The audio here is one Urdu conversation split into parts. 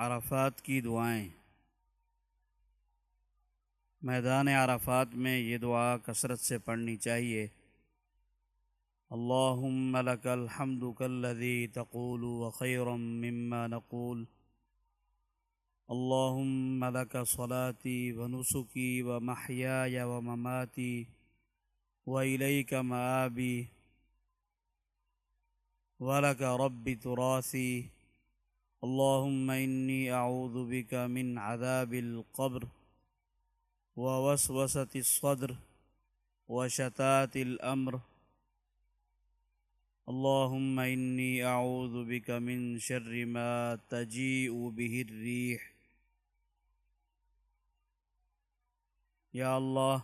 عرفات کی دعائیں۔ میدان عرفات میں یہ دعا کثرت سے پڑھنی چاہیے۔ اللہم لک الحمد کالذی تقول وخیرا مما نقول۔ اللہم لک صلاتی ونسکی ومحیای ومماتی وإلیک مآبی۔ ولک رب تراثی۔ اللهم إني أعوذ بك من عذاب القبر ووسوسة الصدر وشتات الأمر. اللهم إني أعوذ بك من شر ما تجيء به الريح. یا اللہ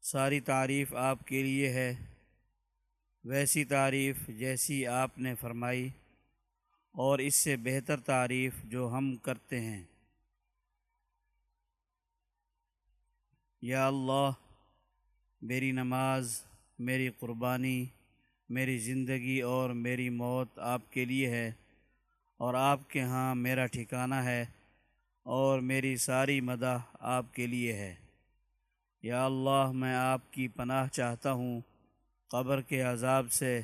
ساری تعریف آپ کے لیے ہے، ویسی تعریف جیسی آپ نے فرمائی۔ اور اس سے بہتر تعریف جو ہم کرتے ہیں۔ یا اللہ، میری نماز، میری قربانی، میری زندگی اور میری موت آپ کے لیے ہے اور آپ کے ہاں میرا ٹھکانہ ہے اور میری ساری مدح آپ کے لیے ہے۔ یا اللہ، میں آپ کی پناہ چاہتا ہوں قبر کے عذاب سے،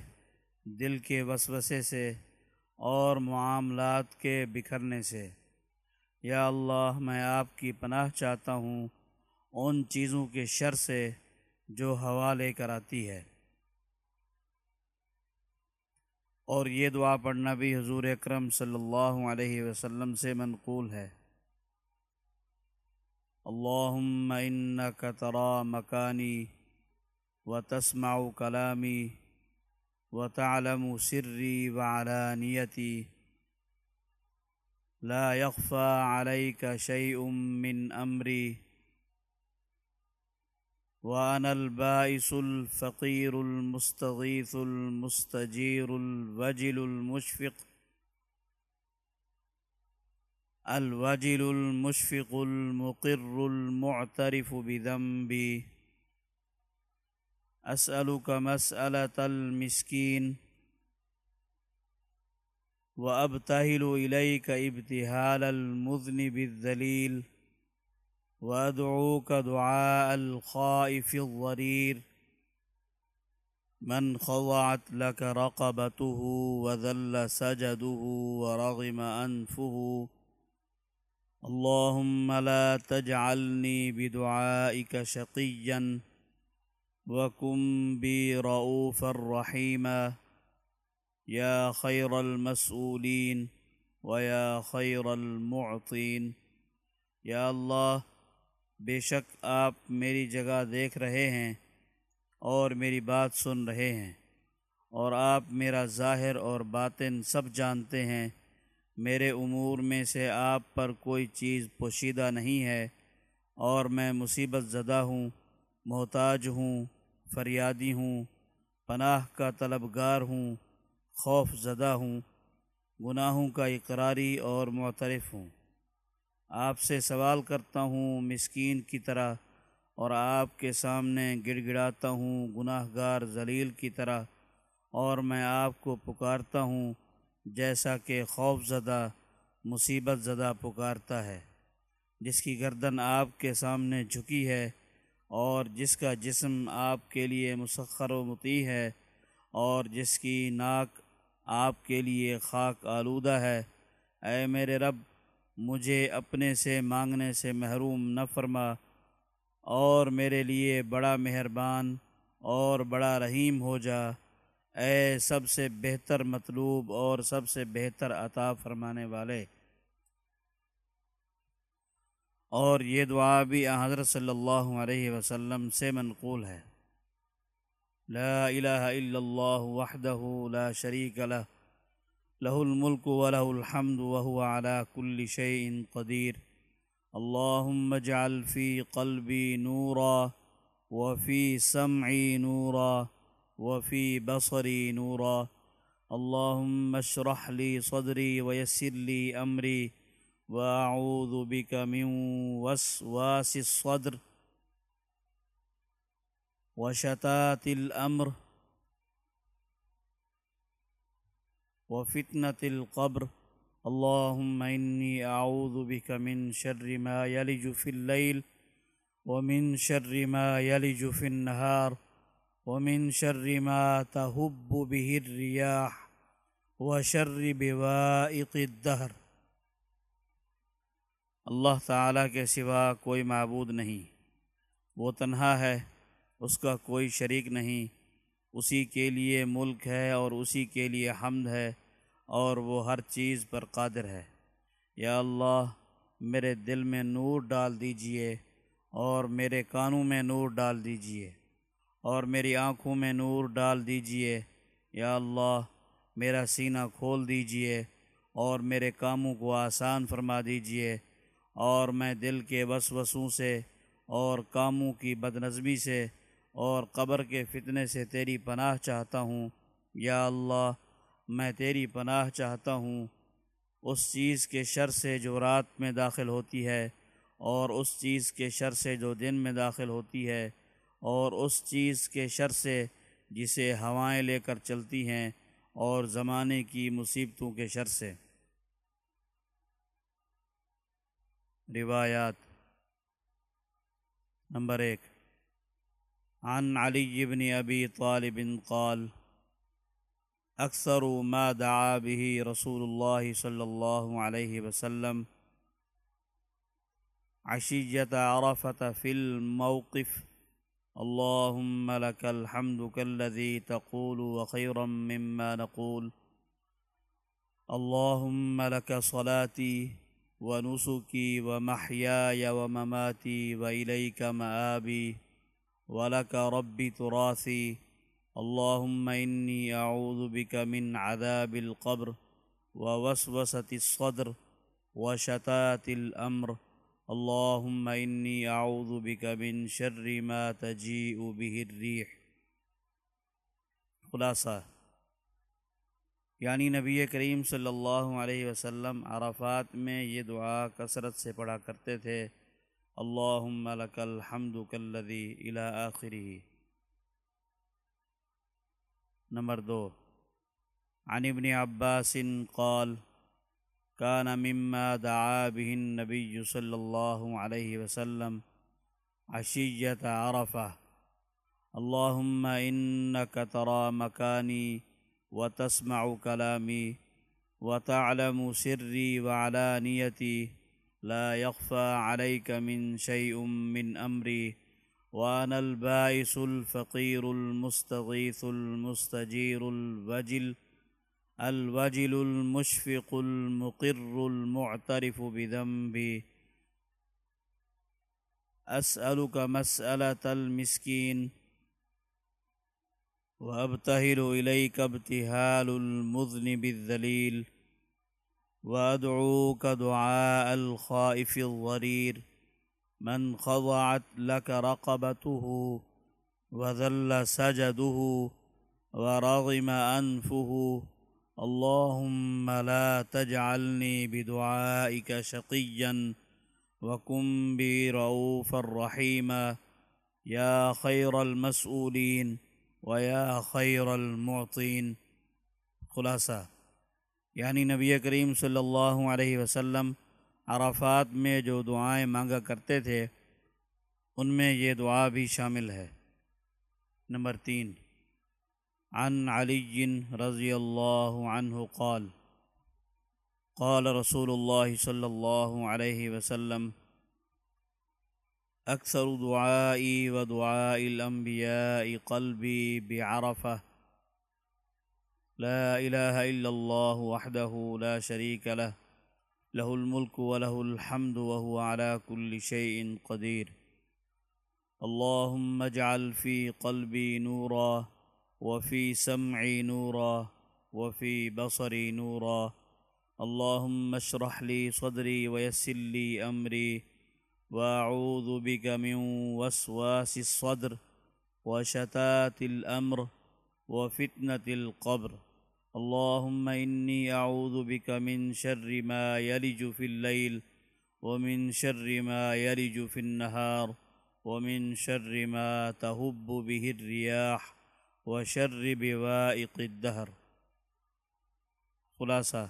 دل کے وسوسے سے اور معاملات کے بکھرنے سے۔ یا اللہ، میں آپ کی پناہ چاہتا ہوں ان چیزوں کے شر سے جو ہوا لے کر آتی ہے۔ اور یہ دعا پڑھنا بھی حضور اکرم صلی اللہ علیہ وسلم سے منقول ہے۔ اللہم انکا ترا مکانی و تسمع کلامی وتعلم سري وعلانيتي لا يخفى عليك شيء من أمري وأنا البائس الفقير المستغيث المستجير الوجل المشفق الوجل المشفق المقر المعترف بذنبي أسألك مسألة المسكين وأبتهل إليك ابتهال المذنب الذليل وأدعوك دعاء الخائف الضرير من خضعت لك رقبته وذل سجده ورغم أنفه اللهم لا تجعلني بدعائك شقيا وكن بي رؤوفا رحيما يا خير المسؤولين ويا خير المعطين یا اللہ بے شک آپ میری جگہ دیکھ رہے ہیں اور میری بات سن رہے ہیں اور آپ میرا ظاہر اور باطن سب جانتے ہیں، میرے امور میں سے آپ پر کوئی چیز پوشیدہ نہیں ہے اور میں مصیبت زدہ ہوں، محتاج ہوں فریادی ہوں، پناہ کا طلبگار ہوں، خوف زدہ ہوں، گناہوں کا اقراری اور معترف ہوں۔ آپ سے سوال کرتا ہوں، مسکین کی طرح، اور آپ کے سامنے گڑ گڑاتا ہوں گناہ گار ذلیل کی طرح، اور میں آپ کو پکارتا ہوں جیسا کہ خوف زدہ، مصیبت زدہ پکارتا ہے۔ جس کی گردن آپ کے سامنے جھکی ہے اور جس کا جسم آپ کے لیے مسخر و متی ہے اور جس کی ناک آپ کے لیے خاک آلودہ ہے، اے میرے رب، مجھے اپنے سے مانگنے سے محروم نہ فرما اور میرے لیے بڑا مہربان اور بڑا رحیم ہو جا۔ اے سب سے بہتر مطلوب اور سب سے بہتر عطا فرمانے والے اور یہ دعا بھی حضرت صلی اللہ علیہ وسلم سے منقول ہے۔ لا الہ الا اللہ وحدہ لا شریک له له الملک وله الحمد وهو على كل شيء قدير اللهم اجعل في قلبي نورا وفي سمعي نورا وفي بصري نورا۔ اللهم اشرح لي صدري ويسر لي أمري وأعوذ بك من وسواس الصدر وشتات الأمر وفتنة القبر اللهم إني أعوذ بك من شر ما يلج في الليل ومن شر ما يلج في النهار ومن شر ما تهب به الرياح وشر بوائق الدهر اللہ تعالیٰ کے سوا کوئی معبود نہیں۔ وہ تنہا ہے، اس کا کوئی شریک نہیں۔ اسی کے لیے ملک ہے اور اسی کے لیے حمد ہے، اور وہ ہر چیز پر قادر ہے۔ یا اللہ، میرے دل میں نور ڈال دیجیے، اور میرے کانوں میں نور ڈال دیجیے، اور میری آنکھوں میں نور ڈال دیجیے۔ یا اللہ، میرا سینہ کھول دیجیے، اور میرے کاموں کو آسان فرما دیجیے۔ اور میں دل کے وسوسوں سے اور کاموں کی بدنظمی سے اور قبر کے فتنے سے تیری پناہ چاہتا ہوں۔ یا اللہ، میں تیری پناہ چاہتا ہوں۔ اس چیز کے شر سے جو رات میں داخل ہوتی ہے اور اس چیز کے شر سے جو دن میں داخل ہوتی ہے اور اس چیز کے شر سے جسے ہوائیں لے کر چلتی ہیں اور زمانے کی مصیبتوں کے شر سے۔ روایات نمبر ایک۔ عن علی بن ابی طالب قال، اکثر ما دعا به رسول اللہ صلی اللہ علیہ وسلم عشیت عرفت فی الموقف اللهم لك الحمد كالذي تقول وخيرا مما نقول اللهم لك صلاتي ونسكي ومحياي ومماتي وإليك مآبي ولك ربي تراثي. اللهم إني أعوذ بك من عذاب القبر ووسوسة الصدر وشتات الأمر. اللهم إني أعوذ بك من شر ما تجيء به الريح. خلاصہ یعنی نبی کریم صلی اللہ علیہ وسلم عرفات میں یہ دعا کثرت سے پڑھا کرتے تھے، اللہم لک الحمد کلذی الى آخری نمبر دو، عن ابن عباس قال كان مما دعا به النبي صلى الله عليه وسلم عشية عرفة اللهم إنك ترى مكاني وتسمع كلامي وتعلم سري وعلانيتي لا يخفى عليك من شيء من أمري وأنا البائس الفقير المستغيث المستجير الوجل الوجل المشفق المقر المعترف بذنبي أسألك مسألة المسكين وأبتهل إليك ابتهال المذنب الذليل وأدعوك دعاء الخائف الضرير من خضعت لك رقبته وذل سجده ورغم أنفه اللهم لا تجعلني بدعائك شقيا وكن بي رؤوفا رحيما يا خير المسؤولين ويا خير المعطين خلاصہ یعنی نبی کریم صلی اللہ علیہ وسلم عرفات میں جو دعائیں مانگا کرتے تھے، ان میں یہ دعا بھی شامل ہے۔ نمبر تین، عن علي رضي الله عنه قال قال رسول الله صلى الله عليه وسلم أكثر دعائي ودعاء الأنبياء قلبي بعرفة لا إله إلا الله وحده لا شريك له له الملك وله الحمد وهو على كل شيء قدير اللهم اجعل في قلبي نوراً وفي سمعي نورا وفي بصري نورا۔ اللهم اشرح لي صدري ويسر لي أمري وأعوذ بك من وسواس الصدر وشتات الأمر وفتنة القبر. اللهم إني أعوذ بك من شر ما يلج في الليل ومن شر ما يلج في النهار ومن شر ما تهب به الرياح و شر بوائق الدہر خلاصہ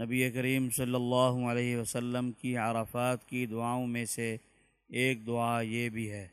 نبی کریم صلی اللہ علیہ وسلم کی عرفات کی دعاؤں میں سے ایک دعا یہ بھی ہے۔